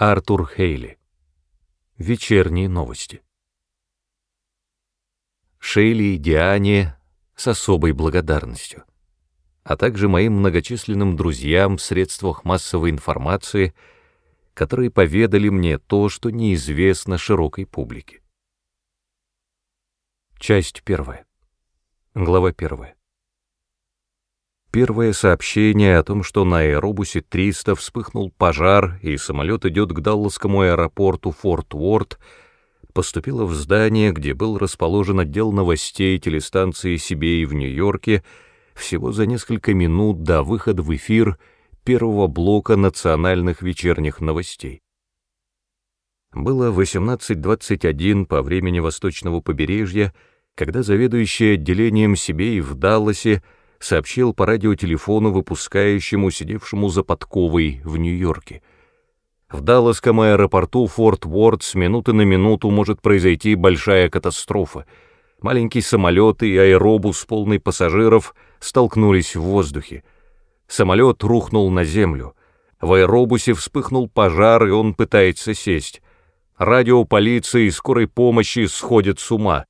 Артур Хейли. Вечерние новости. Шейли и Диане с особой благодарностью, а также моим многочисленным друзьям в средствах массовой информации, которые поведали мне то, что неизвестно широкой публике. Часть первая. Глава первая. Первое сообщение о том, что на аэробусе 300 вспыхнул пожар и самолет идет к Далласскому аэропорту Форт Уорд, поступило в здание, где был расположен отдел новостей телестанции CBA в Нью-Йорке, всего за несколько минут до выхода в эфир первого блока национальных вечерних новостей. Было 18.21 по времени восточного побережья, когда заведующий отделением CBA в Далласе сообщил по радиотелефону выпускающему, сидевшему за подковой в Нью-Йорке. В Далласском аэропорту Форт Уорд с минуты на минуту может произойти большая катастрофа. Маленький самолет и аэробус, полный пассажиров, столкнулись в воздухе. Самолет рухнул на землю. В аэробусе вспыхнул пожар, и он пытается сесть. Радио полиции и скорой помощи сходят с ума.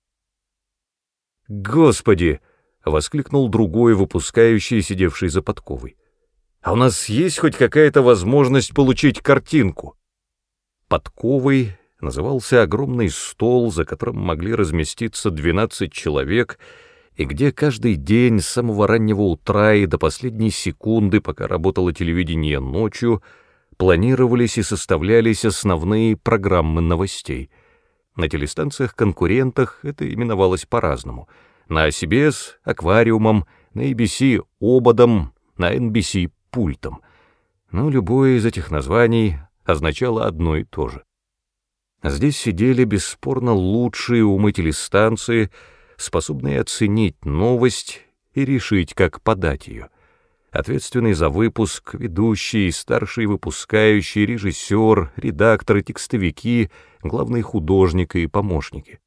«Господи!» — воскликнул другой, выпускающий, сидевший за подковой. «А у нас есть хоть какая-то возможность получить картинку?» Подковой назывался огромный стол, за которым могли разместиться 12 человек, и где каждый день с самого раннего утра и до последней секунды, пока работало телевидение ночью, планировались и составлялись основные программы новостей. На телестанциях-конкурентах это именовалось по-разному — на CBS — аквариумом, на ABC — ободом, на NBC — пультом. Но любое из этих названий означало одно и то же. Здесь сидели бесспорно лучшие умы телестанции, способные оценить новость и решить, как подать ее. Ответственный за выпуск, ведущий, старший выпускающий, режиссер, редакторы, текстовики, главный художник и помощники.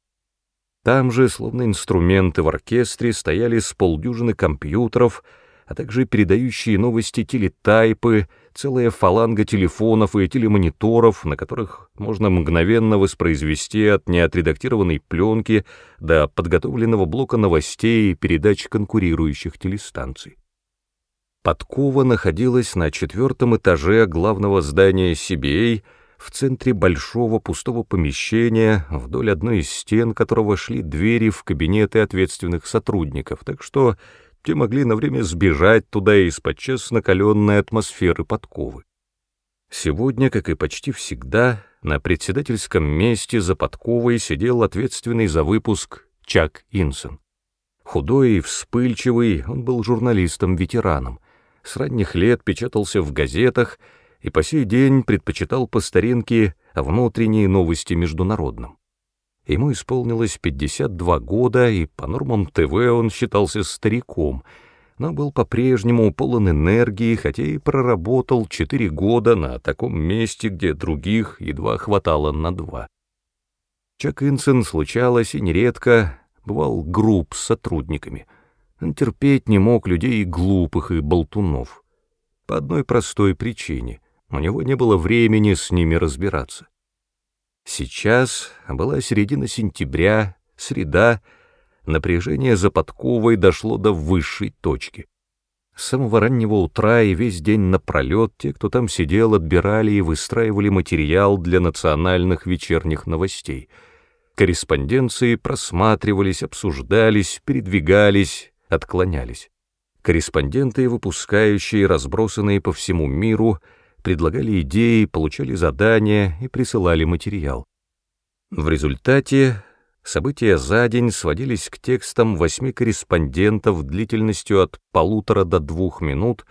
Там же, словно инструменты в оркестре, стояли с полдюжины компьютеров, а также передающие новости телетайпы, целая фаланга телефонов и телемониторов, на которых можно мгновенно воспроизвести от неотредактированной пленки до подготовленного блока новостей и передач конкурирующих телестанций. Подкова находилась на четвертом этаже главного здания CBA — в центре большого пустого помещения, вдоль одной из стен которого шли двери в кабинеты ответственных сотрудников, так что те могли на время сбежать туда из подчас накаленной атмосферы подковы. Сегодня, как и почти всегда, на председательском месте за подковой сидел ответственный за выпуск Чак Инсон. Худой и вспыльчивый, он был журналистом-ветераном. С ранних лет печатался в газетах — и по сей день предпочитал по старинке внутренние новости международным. Ему исполнилось 52 года, и по нормам ТВ он считался стариком, но был по-прежнему полон энергии, хотя и проработал 4 года на таком месте, где других едва хватало на два. Чак Инсен случалось и нередко бывал груб с сотрудниками. Он терпеть не мог людей глупых и болтунов. По одной простой причине. У него не было времени с ними разбираться. Сейчас была середина сентября, среда, напряжение за подковой дошло до высшей точки. С самого раннего утра и весь день напролет те, кто там сидел, отбирали и выстраивали материал для национальных вечерних новостей. Корреспонденции просматривались, обсуждались, передвигались, отклонялись. Корреспонденты, выпускающие, разбросанные по всему миру, предлагали идеи, получали задания и присылали материал. В результате события за день сводились к текстам восьми корреспондентов длительностью от полутора до двух минут,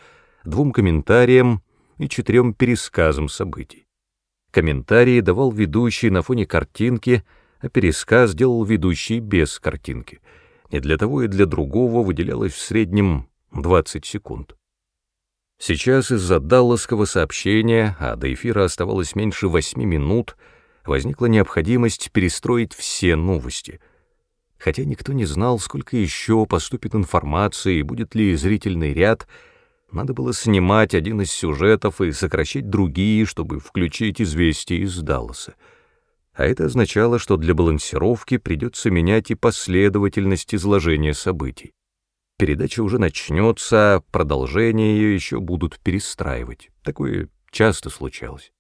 двум комментариям и четырем пересказам событий. Комментарии давал ведущий на фоне картинки, а пересказ делал ведущий без картинки. И для того и для другого выделялось в среднем 20 секунд. Сейчас из-за далласского сообщения, а до эфира оставалось меньше восьми минут, возникла необходимость перестроить все новости. Хотя никто не знал, сколько еще поступит информации и будет ли зрительный ряд, Надо было снимать один из сюжетов и сокращать другие, чтобы включить известие из Далласа. А это означало, что для балансировки придется менять и последовательность изложения событий. Передача уже начнется, продолжение ее еще будут перестраивать. Такое часто случалось.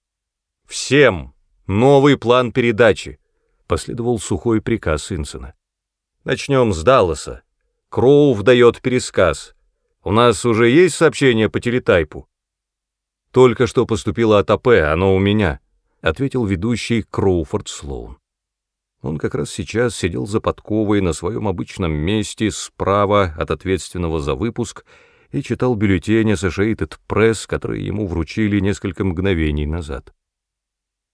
«Всем! Новый план передачи!» — последовал сухой приказ Инсона. «Начнем с Далласа. Кроув дает пересказ. У нас уже есть сообщение по телетайпу?» «Только что поступило от АП, оно у меня», — ответил ведущий Кроуфорд Слоун. Он как раз сейчас сидел за подковой на своем обычном месте справа от ответственного за выпуск и читал бюллетень Associated Press, который ему вручили несколько мгновений назад.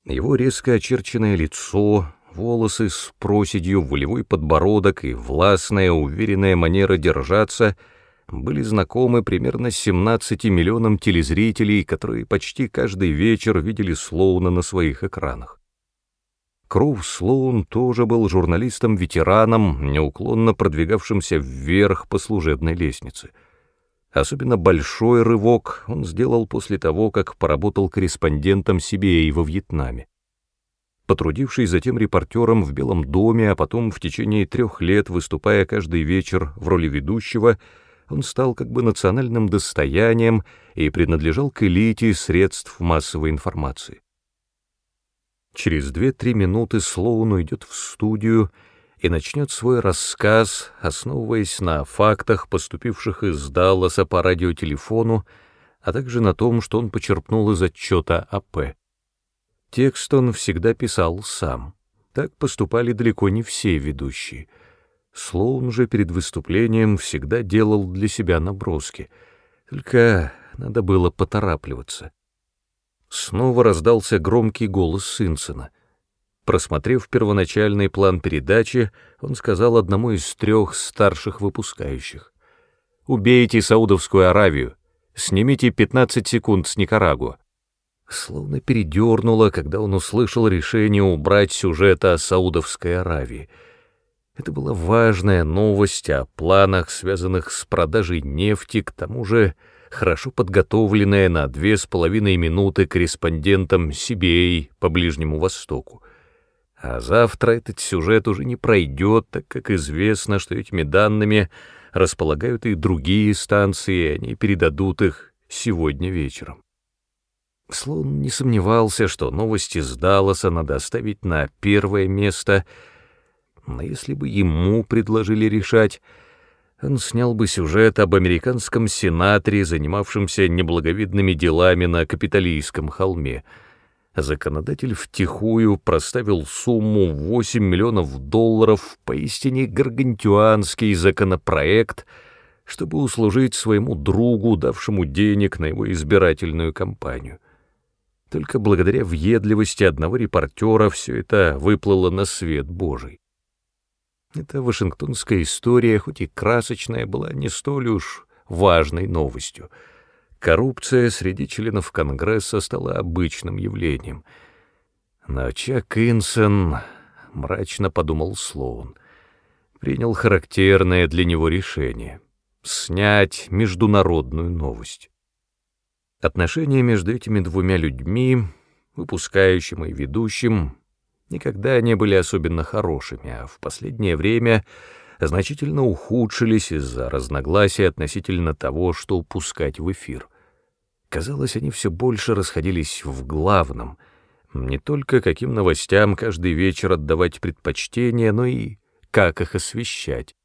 Его резко очерченное лицо, волосы с проседью, волевой подбородок и властная, уверенная манера держаться были знакомы примерно 17 миллионам телезрителей, которые почти каждый вечер видели Слоуна на своих экранах. Кроу Слоун тоже был журналистом-ветераном, неуклонно продвигавшимся вверх по служебной лестнице. Особенно большой рывок он сделал после того, как поработал корреспондентом CBA во Вьетнаме. Потрудившись затем репортером в Белом доме, а потом в течение трех лет выступая каждый вечер в роли ведущего, он стал как бы национальным достоянием и принадлежал к элите средств массовой информации. Через две-три минуты Слоун уйдет в студию и начнет свой рассказ, основываясь на фактах, поступивших из Далласа по радиотелефону, а также на том, что он почерпнул из отчета АП. Текст он всегда писал сам. Так поступали далеко не все ведущие. Слоун же перед выступлением всегда делал для себя наброски. Только надо было поторапливаться. Снова раздался громкий голос Синсона. Просмотрев первоначальный план передачи, он сказал одному из трех старших выпускающих. «Убейте Саудовскую Аравию, снимите 15 секунд с Никарагуа». Словно передернуло, когда он услышал решение убрать сюжет о Саудовской Аравии. Это была важная новость о планах, связанных с продажей нефти, к тому же хорошо подготовленная на две с половиной минуты корреспондентом CBA по Ближнему Востоку. А завтра этот сюжет уже не пройдет, так как известно, что этими данными располагают и другие станции, и они передадут их сегодня вечером. Слон не сомневался, что новости с Далласа надо оставить на первое место, но если бы ему предложили решать, он снял бы сюжет об американском сенаторе, занимавшемся неблаговидными делами на капиталистском холме. Законодатель втихую проставил сумму 8 миллионов долларов, поистине гаргантюанский законопроект, чтобы услужить своему другу, давшему денег на его избирательную кампанию. Только благодаря въедливости одного репортера все это выплыло на свет Божий. Эта вашингтонская история, хоть и красочная, была не столь уж важной новостью. Коррупция среди членов Конгресса стала обычным явлением. Но Чак Инсен, мрачно подумал Слоун, принял характерное для него решение — снять международную новость. Отношения между этими двумя людьми, выпускающим и ведущим, никогда не были особенно хорошими, а в последнее время значительно ухудшились из-за разногласий относительно того, что упускать в эфир. Казалось, они все больше расходились в главном, не только каким новостям каждый вечер отдавать предпочтение, но и как их освещать.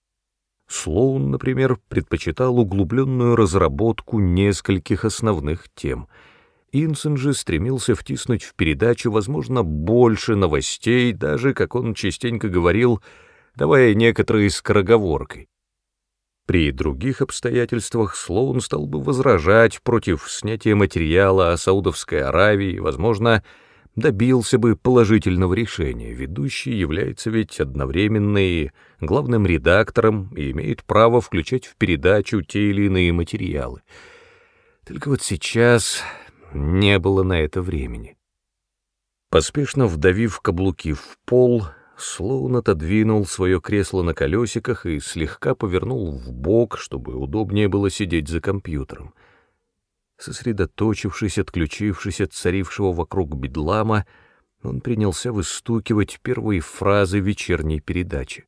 Слоун, например, предпочитал углубленную разработку нескольких основных тем — Инсен же стремился втиснуть в передачу, возможно, больше новостей, даже, как он частенько говорил, давая некоторые скороговоркой. При других обстоятельствах Слоун стал бы возражать против снятия материала о Саудовской Аравии, возможно, добился бы положительного решения. Ведущий является ведь одновременно и главным редактором и имеет право включать в передачу те или иные материалы. Только вот сейчас не было на это времени. Поспешно вдавив каблуки в пол, Слоун отодвинул свое кресло на колесиках и слегка повернул в бок, чтобы удобнее было сидеть за компьютером. Сосредоточившись, отключившись от царившего вокруг бедлама, он принялся выстукивать первые фразы вечерней передачи.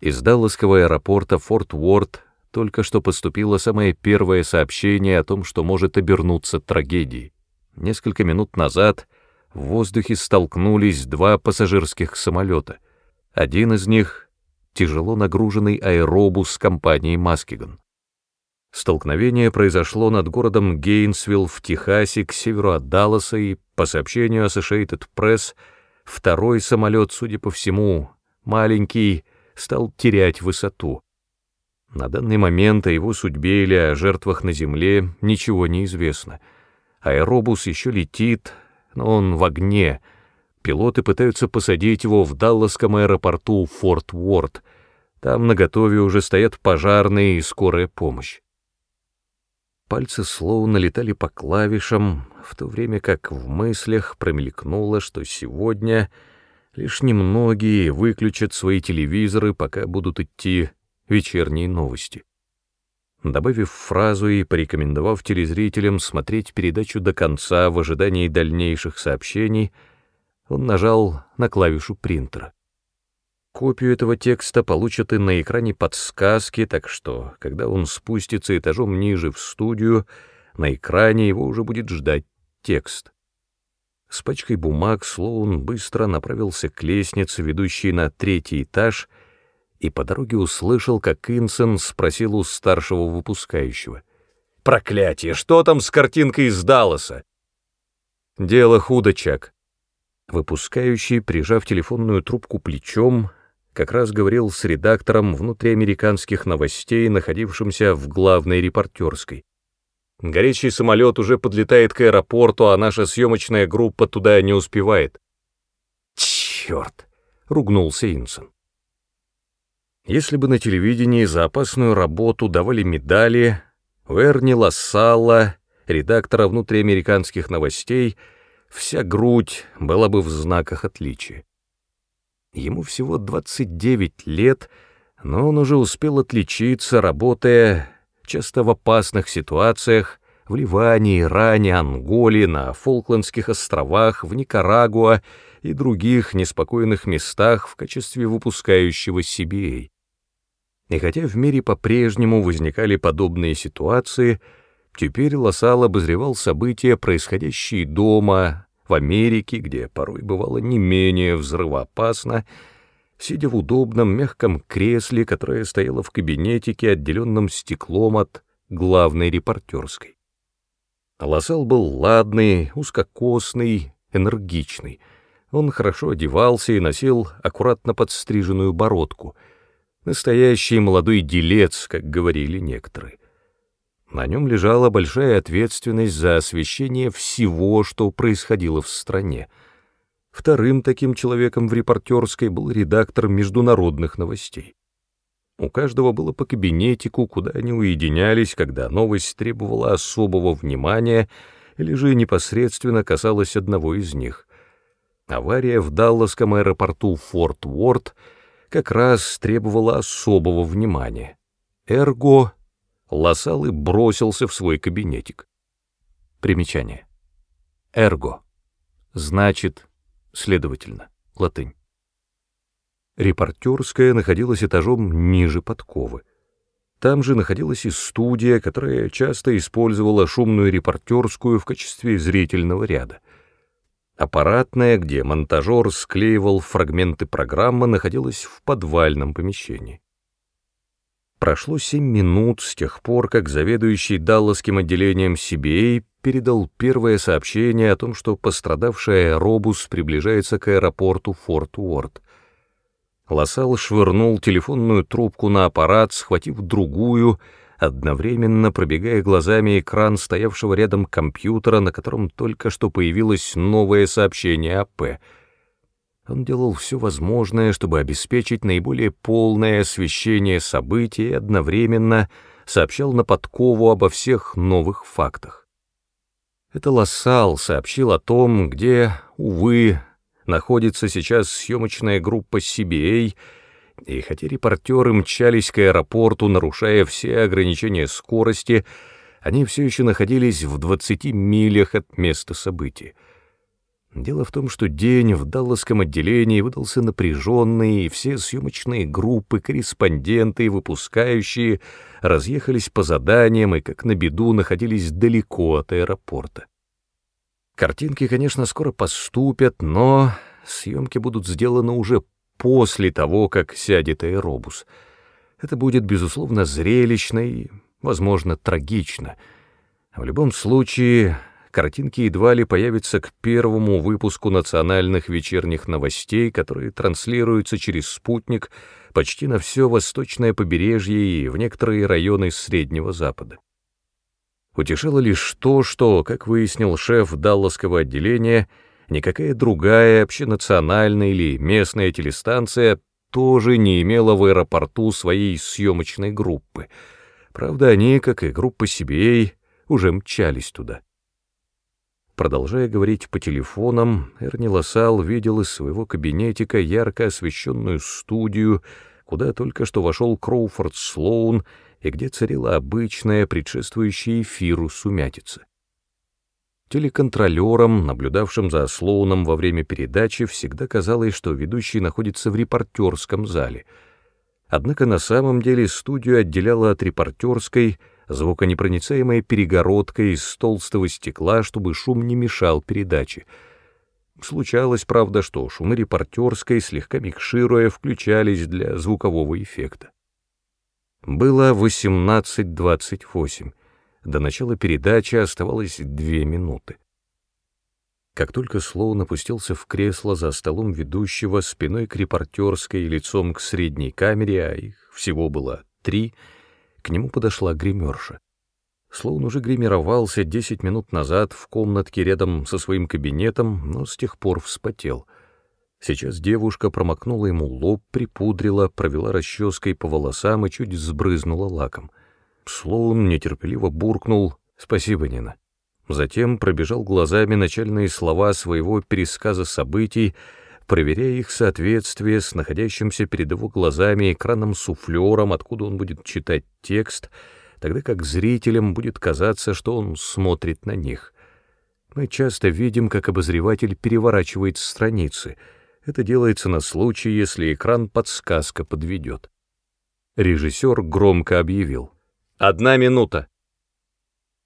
Из Далласского аэропорта Форт Уорд только что поступило самое первое сообщение о том, что может обернуться трагедией. Несколько минут назад в воздухе столкнулись два пассажирских самолета. Один из них — тяжело нагруженный аэробус компании «Маскиган». Столкновение произошло над городом Гейнсвилл в Техасе к северу от Далласа, и, по сообщению Associated Press, второй самолет, судя по всему, маленький, стал терять высоту. На данный момент о его судьбе или о жертвах на земле ничего не известно. Аэробус еще летит, но он в огне. Пилоты пытаются посадить его в Далласском аэропорту Форт Уорд. Там наготове уже стоят пожарные и скорая помощь. Пальцы словно летали по клавишам, в то время как в мыслях промелькнуло, что сегодня лишь немногие выключат свои телевизоры, пока будут идти вечерние новости. Добавив фразу и порекомендовав телезрителям смотреть передачу до конца в ожидании дальнейших сообщений, он нажал на клавишу принтера. Копию этого текста получат и на экране подсказки, так что, когда он спустится этажом ниже в студию, на экране его уже будет ждать текст. С пачкой бумаг Слоун быстро направился к лестнице, ведущей на третий этаж, и по дороге услышал, как Инсен спросил у старшего выпускающего. «Проклятие! Что там с картинкой из Далласа?» «Дело худо, Чак». Выпускающий, прижав телефонную трубку плечом, как раз говорил с редактором внутриамериканских новостей, находившимся в главной репортерской. Горячий самолет уже подлетает к аэропорту, а наша съемочная группа туда не успевает. «Черт!» — ругнулся Инсон. Если бы на телевидении за опасную работу давали медали, у Эрни Лассалла, редактора внутриамериканских новостей, вся грудь была бы в знаках отличия. Ему всего 29 лет, но он уже успел отличиться, работая часто в опасных ситуациях в Ливане, Иране, Анголе, на Фолклендских островах, в Никарагуа и других неспокойных местах в качестве выпускающего CBA. И хотя в мире по-прежнему возникали подобные ситуации, теперь Лосал обозревал события, происходящие дома, в Америке, где порой бывало не менее взрывоопасно, сидя в удобном мягком кресле, которое стояло в кабинетике, отделенном стеклом от главной репортерской. Лосал был ладный, узкокосный, энергичный. Он хорошо одевался и носил аккуратно подстриженную бородку. Настоящий молодой делец, как говорили некоторые. На нем лежала большая ответственность за освещение всего, что происходило в стране. Вторым таким человеком в репортерской был редактор международных новостей. У каждого было по кабинетику, куда они уединялись, когда новость требовала особого внимания или же непосредственно касалась одного из них. Авария в Далласском аэропорту Форт Уорд как раз требовала особого внимания. Эрго Лосал и бросился в свой кабинетик. Примечание. Эрго. Значит, следовательно, латынь. Репортерская находилась этажом ниже подковы. Там же находилась и студия, которая часто использовала шумную репортерскую в качестве зрительного ряда. Аппаратная, где монтажер склеивал фрагменты программы, находилась в подвальном помещении. Прошло семь минут с тех пор, как заведующий Далласским отделением CBA передал первое сообщение о том, что пострадавший аэробус приближается к аэропорту Форт Уорд. Лосал швырнул телефонную трубку на аппарат, схватив другую, одновременно пробегая глазами экран стоявшего рядом компьютера, на котором только что появилось новое сообщение АП — он делал все возможное, чтобы обеспечить наиболее полное освещение событий и одновременно сообщал на подкову обо всех новых фактах. Это Лассал сообщил о том, где, увы, находится сейчас съемочная группа CBA, и хотя репортеры мчались к аэропорту, нарушая все ограничения скорости, они все еще находились в 20 милях от места события. Дело в том, что день в Далласском отделении выдался напряженный, и все съемочные группы, корреспонденты и выпускающие разъехались по заданиям и, как на беду, находились далеко от аэропорта. Картинки, конечно, скоро поступят, но съемки будут сделаны уже после того, как сядет аэробус. Это будет, безусловно, зрелищно и, возможно, трагично. В любом случае, картинки едва ли появятся к первому выпуску национальных вечерних новостей, которые транслируются через спутник почти на все восточное побережье и в некоторые районы Среднего Запада. Утешало лишь то, что, как выяснил шеф Далласского отделения, никакая другая общенациональная или местная телестанция тоже не имела в аэропорту своей съемочной группы. Правда, они, как и группа CBA, уже мчались туда. Продолжая говорить по телефонам, Эрни Лассал видел из своего кабинетика ярко освещенную студию, куда только что вошел Кроуфорд Слоун и где царила обычная, предшествующая эфиру сумятица. Телеконтролерам, наблюдавшим за Слоуном во время передачи, всегда казалось, что ведущий находится в репортерском зале. Однако на самом деле студию отделяла от репортерской — звуконепроницаемая перегородка из толстого стекла, чтобы шум не мешал передаче. Случалось, правда, что шумы репортерской, слегка микшируя, включались для звукового эффекта. Было 18.28. До начала передачи оставалось две минуты. Как только Слоун опустился в кресло за столом ведущего, спиной к репортерской и лицом к средней камере, а их всего было три — к нему подошла гримерша. Слоун уже гримировался десять минут назад в комнатке рядом со своим кабинетом, но с тех пор вспотел. Сейчас девушка промокнула ему лоб, припудрила, провела расческой по волосам и чуть сбрызнула лаком. Слоун нетерпеливо буркнул «Спасибо, Нина». Затем пробежал глазами начальные слова своего пересказа событий, проверяя их соответствие с находящимся перед его глазами экраном-суфлером, откуда он будет читать текст, тогда как зрителям будет казаться, что он смотрит на них. Мы часто видим, как обозреватель переворачивает страницы. Это делается на случай, если экран подсказка подведет. Режиссер громко объявил. «Одна минута!»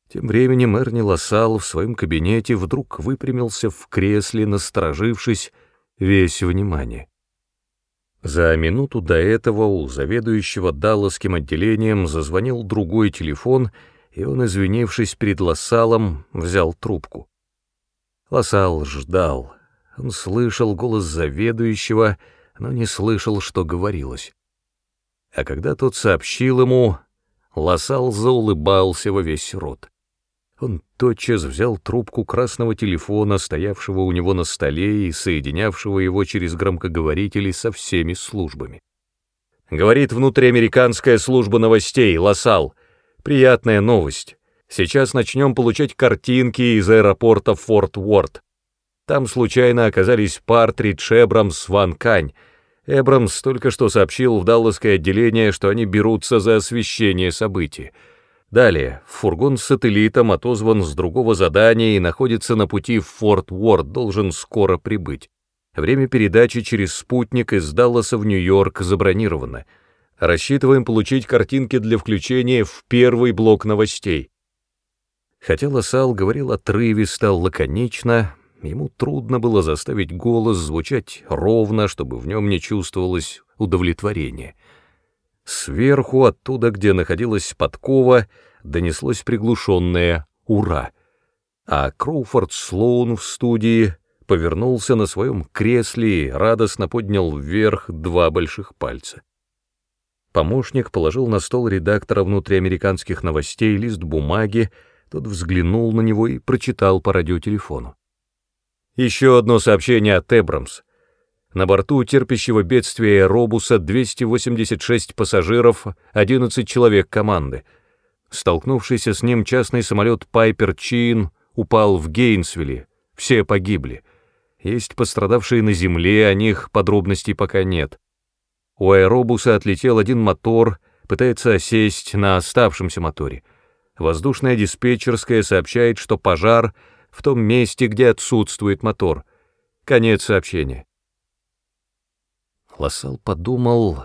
Тем временем Эрни Лассал в своем кабинете вдруг выпрямился в кресле, насторожившись, весь внимание. За минуту до этого у заведующего Далласским отделением зазвонил другой телефон, и он, извинившись перед Лассалом, взял трубку. Лассал ждал. Он слышал голос заведующего, но не слышал, что говорилось. А когда тот сообщил ему, Лассал заулыбался во весь рот. Он тотчас взял трубку красного телефона, стоявшего у него на столе и соединявшего его через громкоговорители со всеми службами. Говорит внутриамериканская служба новостей, Лосал. Приятная новость. Сейчас начнем получать картинки из аэропорта Форт Уорд. Там случайно оказались Партридж, Эбрамс, Ван Кань. Эбрамс только что сообщил в Далласское отделение, что они берутся за освещение событий. Далее, фургон с сателлитом отозван с другого задания и находится на пути в Форт Уорд, должен скоро прибыть. Время передачи через спутник из Далласа в Нью-Йорк забронировано. Рассчитываем получить картинки для включения в первый блок новостей. Хотя Лассал говорил отрывисто, лаконично, ему трудно было заставить голос звучать ровно, чтобы в нем не чувствовалось удовлетворение. Сверху, оттуда, где находилась подкова, донеслось приглушенное «Ура!», а Кроуфорд Слоун в студии повернулся на своем кресле и радостно поднял вверх два больших пальца. Помощник положил на стол редактора внутриамериканских новостей лист бумаги, тот взглянул на него и прочитал по радиотелефону. «Еще одно сообщение от Эбрамс. На борту терпящего бедствия аэробуса 286 пассажиров, 11 человек команды. Столкнувшийся с ним частный самолет Пайпер Чин упал в Гейнсвилле. Все погибли. Есть пострадавшие на земле, о них подробностей пока нет. У аэробуса отлетел один мотор, пытается осесть на оставшемся моторе. Воздушная диспетчерская сообщает, что пожар в том месте, где отсутствует мотор. Конец сообщения. Лассал подумал,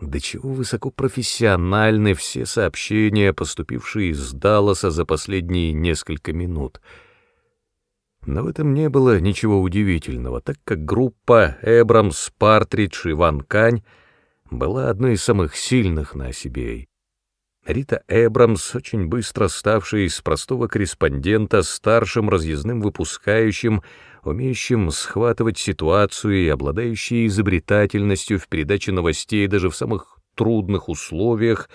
до чего высокопрофессиональны все сообщения, поступившие из Далласа за последние несколько минут. Но в этом не было ничего удивительного, так как группа Эбрамс, Партридж и Ван Кань была одной из самых сильных на CBA. Рита Эбрамс, очень быстро ставшая из простого корреспондента старшим разъездным выпускающим, умеющим схватывать ситуацию и обладающей изобретательностью в передаче новостей даже в самых трудных условиях,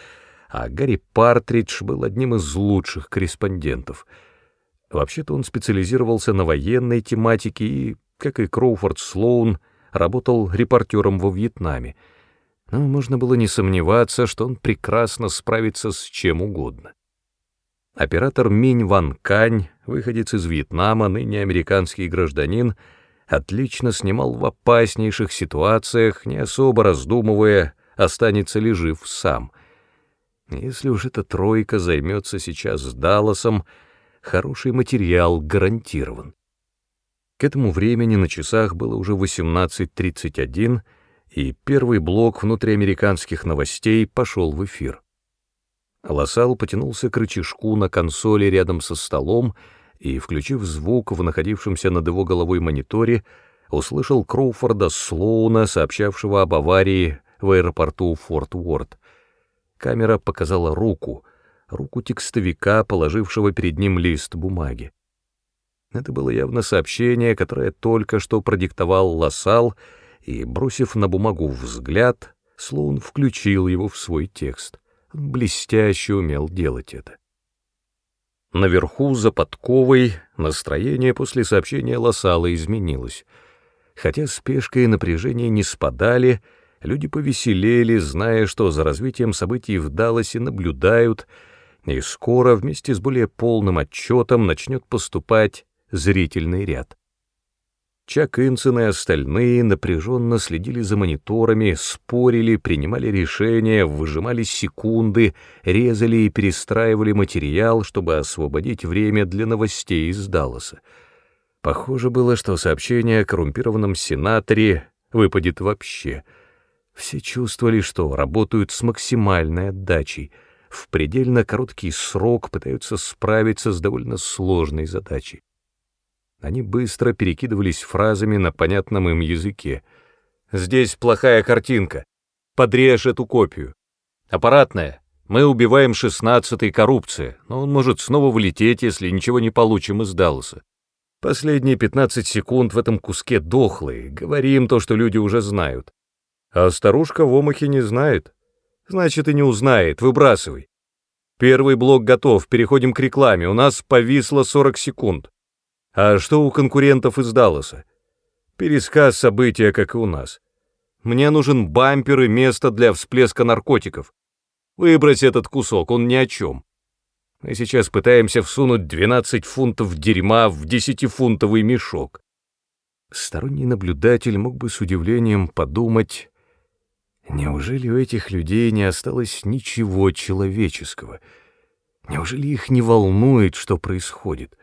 а Гарри Партридж был одним из лучших корреспондентов. Вообще-то он специализировался на военной тематике и, как и Кроуфорд Слоун, работал репортером во Вьетнаме — но можно было не сомневаться, что он прекрасно справится с чем угодно. Оператор Минь Ван Кань, выходец из Вьетнама, ныне американский гражданин, отлично снимал в опаснейших ситуациях, не особо раздумывая, останется ли жив сам. Если уж эта тройка займется сейчас с Далласом, хороший материал гарантирован. К этому времени на часах было уже 18.31, и первый блок внутриамериканских новостей пошел в эфир. Лосал потянулся к рычажку на консоли рядом со столом и, включив звук в находившемся над его головой мониторе, услышал Кроуфорда Слоуна, сообщавшего об аварии в аэропорту Форт Уорд. Камера показала руку, руку текстовика, положившего перед ним лист бумаги. Это было явно сообщение, которое только что продиктовал Лосал, и, бросив на бумагу взгляд, Слоун включил его в свой текст. Он блестяще умел делать это. Наверху, за подковой, настроение после сообщения Лосала изменилось. Хотя спешка и напряжение не спадали, люди повеселели, зная, что за развитием событий в Далласе наблюдают, и скоро вместе с более полным отчетом начнет поступать зрительный ряд. Чак Инсен и остальные напряженно следили за мониторами, спорили, принимали решения, выжимали секунды, резали и перестраивали материал, чтобы освободить время для новостей из Далласа. Похоже было, что сообщение о коррумпированном сенаторе выпадет вообще. Все чувствовали, что работают с максимальной отдачей, в предельно короткий срок пытаются справиться с довольно сложной задачей. Они быстро перекидывались фразами на понятном им языке. «Здесь плохая картинка. Подрежь эту копию. Аппаратная. Мы убиваем шестнадцатый коррупция, но он может снова влететь, если ничего не получим из Далласа. Последние пятнадцать секунд в этом куске дохлые. Говорим то, что люди уже знают. А старушка в омахе не знает. Значит, и не узнает. Выбрасывай. Первый блок готов, переходим к рекламе. У нас повисло сорок секунд. А что у конкурентов из Далласа? Пересказ события, как и у нас. Мне нужен бампер и место для всплеска наркотиков. Выбрать этот кусок, он ни о чем. Мы сейчас пытаемся всунуть 12 фунтов дерьма в 10-фунтовый мешок. Сторонний наблюдатель мог бы с удивлением подумать, неужели у этих людей не осталось ничего человеческого? Неужели их не волнует, что происходит?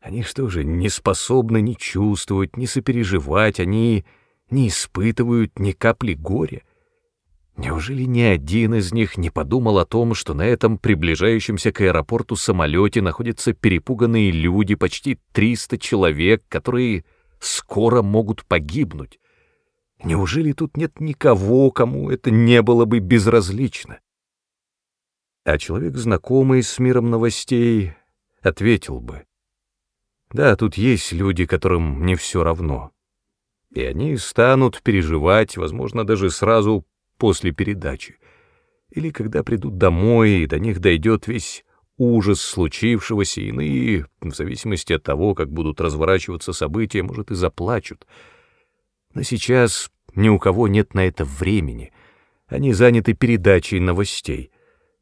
Они что же, не способны ни чувствовать, ни сопереживать, они не испытывают ни капли горя? Неужели ни один из них не подумал о том, что на этом приближающемся к аэропорту самолете находятся перепуганные люди, почти 300 человек, которые скоро могут погибнуть? Неужели тут нет никого, кому это не было бы безразлично? А человек, знакомый с миром новостей, ответил бы — да, тут есть люди, которым не все равно. И они станут переживать, возможно, даже сразу после передачи. Или когда придут домой, и до них дойдет весь ужас случившегося, иные, в зависимости от того, как будут разворачиваться события, может, и заплачут. Но сейчас ни у кого нет на это времени. Они заняты передачей новостей.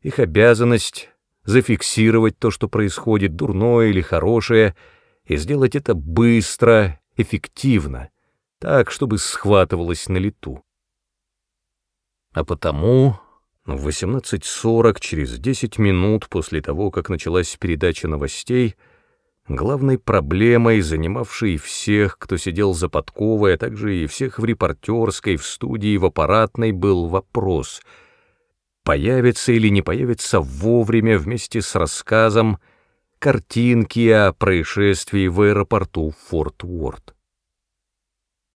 Их обязанность — зафиксировать то, что происходит, дурное или хорошее — и сделать это быстро, эффективно, так, чтобы схватывалось на лету. А потому В 18.40, через 10 минут после того, как началась передача новостей, главной проблемой, занимавшей всех, кто сидел за подковой, а также и всех в репортерской, в студии, в аппаратной, был вопрос, появится или не появится вовремя вместе с рассказом картинки о происшествии в аэропорту Форт Уорд.